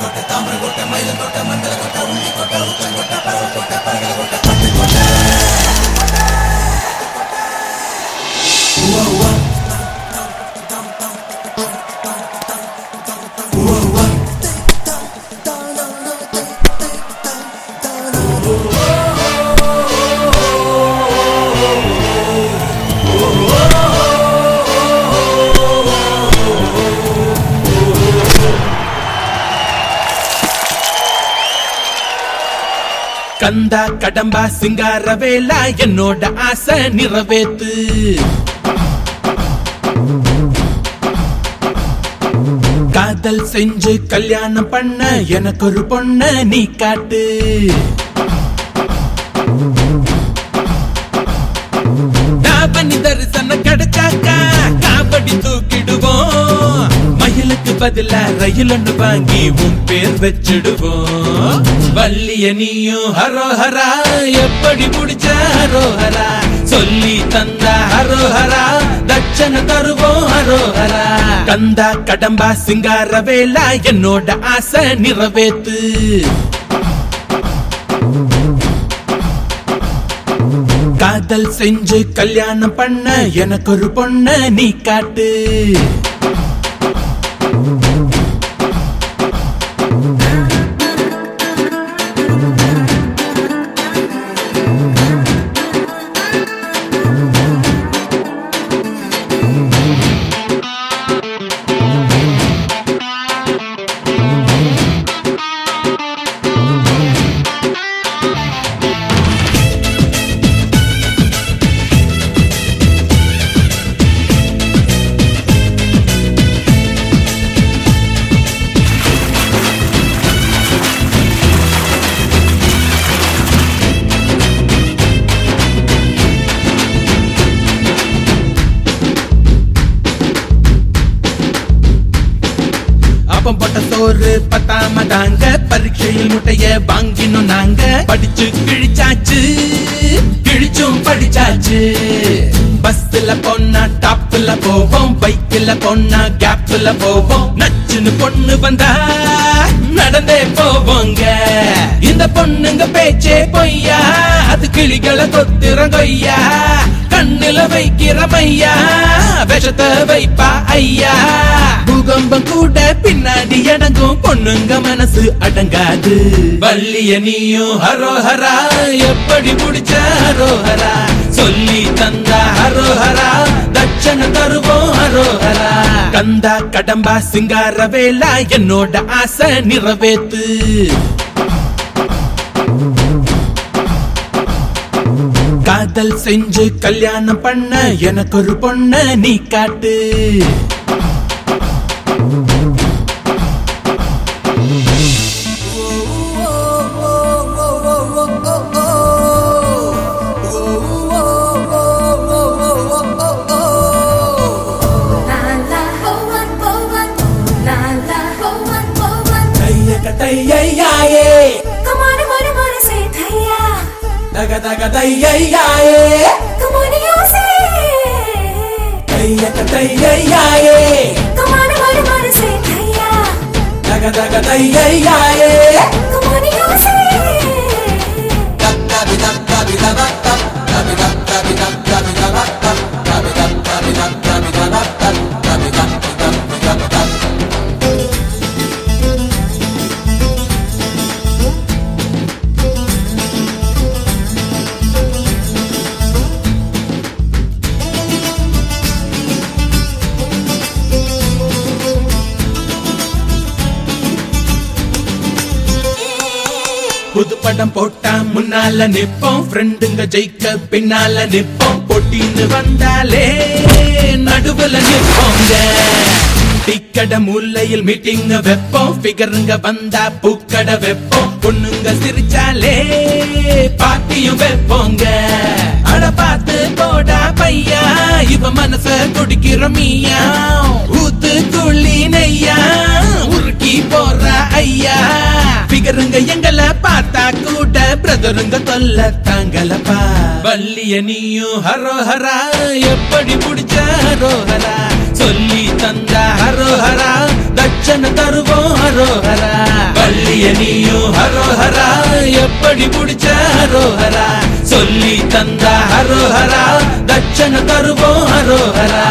కోట తామ్ర కోట మైల కోట మండల కోట ఉల్లి కోట ఉత్తర కోట పరవ కోట పరగల కోట கந்தா கடம்பா சிங்கார வேலா என்னோட ஆசை நிறைவேத்து. காதல் செஞ்சு கல்யாணம் பண்ண எனக்கு ஒரு பொண்ண நீ காட்டு. பதிலா ரயில் ஒண்ணு வாங்கி உன் பேர் வச்சிடுவோம். வள்ளிய நீயும் ஹரோஹரா எப்படி முடிச்ச ஹரோஹரா? சொல்லி தந்தா ஹரோஹரா தட்சண தருவோம் ஹரோஹரா. கந்தா கடம்பா சிங்கார வேலா என்னோட ஆசை நிறைவேத்து. காதல் செஞ்சு கல்யாணம் பண்ண எனக்கு ஒரு பொண்ண நீ காட்டு. அப்பம் சோறு பத்தாம தாங்க. பரீட்சையில் முட்டைய வாங்கினோம் நாங்க. படிச்சு கிழிச்சாச்சு. கிழிச்சும் படிச்சாச்சு. பஸ்ல பொண்ணா டாப்ல போவோம். பைக்ல பொண்ணா கேப்ல போவோம். நச்சுன்னு பொண்ணு வந்தா நடந்தே போவோங்க. இந்த பொண்ணுங்க பேச்சே பொய்யா. அது கிளிகளை கொத்திரம் கொய்யா. கண்ணுல வைக்கிற மையா. விஷத்தை வைப்பா ஐயா. கம்பம் கூட பின்னாடி அடங்கும். பொண்ணுங்க மனசு அடங்காது. வள்ளிய நீயும் ஹரோஹரா. எப்படி முடிச்ச ஹரோஹரா? சொல்லி தந்தா ஹரோஹரா. தட்சண தருவோம் ஹரோஹரா. கந்தா கடம்பா சிங்கார வேலா என்னோட ஆசை நிறைவேத்து. காதல் செஞ்சு கல்யாணம் பண்ண எனக்கு ஒரு பொண்ண நீ காட்டு. దగ దగ దయ్యయ్యాయే. దయ్యక దయ్యయ్యాయే. దగ దగ దయ్యయ్యాయే. దక్క బిదక్క బిదవక్క புது படம் போட்டா முன்னால நிப்போம். ஃப்ரெண்டுங்க ஜெயிக்க பின்னால நிப்போம். போட்டின்னு வந்தாலே நடுவுல நிப்போங்க டிக்கட மூலையில் மீட்டிங்க வெப்போம். ஃபிகருங்க வந்தா பூக்கட வெப்போம். பொண்ணுங்க சிரிச்சாலே பாட்டியும் வெப்போங்க. அட பார்த்து போடா பையா. இவ மனச குடிக்கிறோமியா ஊத்து துள்ளி நெய்யா. கூட தொல்ல தாங்கலப்பா. வள்ளிய நீயும் ஹரோஹரா எப்படி முடிச்ச ஹரோஹரா? சொல்லி தந்த ஹரோஹரா தட்சண தருவோம் ஹரோஹரா. வள்ளிய நீயும் ஹரோஹரா எப்படி முடிச்ச ஹரோஹரா? சொல்லி தந்த ஹரோஹரா தட்சண தருவோம் ஹரோஹரா.